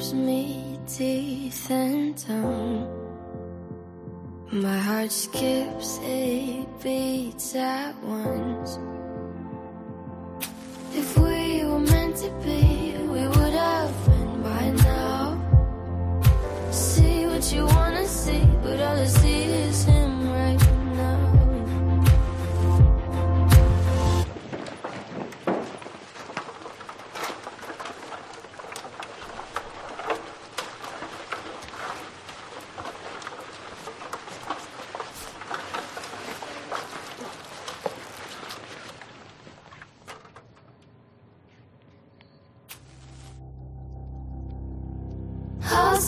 gives me teeth and tongue. My heart skips eight beats at once.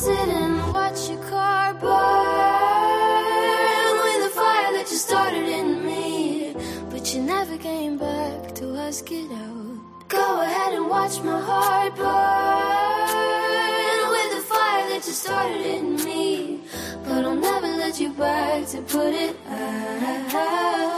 sit and watch your car burn with the fire that you started in me. But you never came back to ask it out. Go ahead and watch my heart burn with the fire that you started in me. But I'll never let you back to put it out.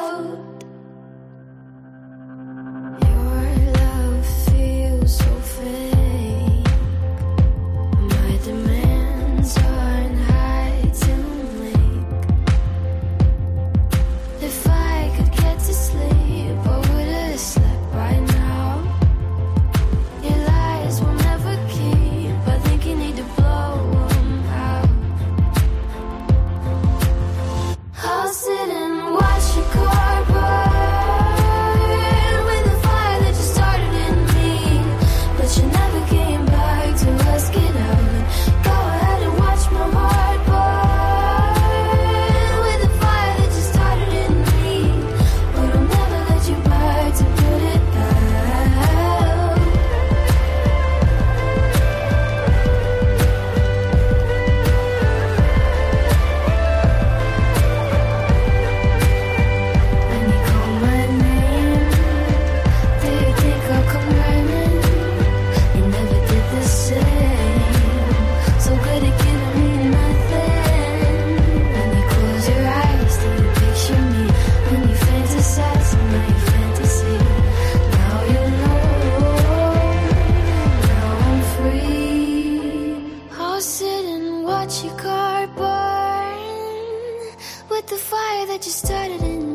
with the fire that you started in.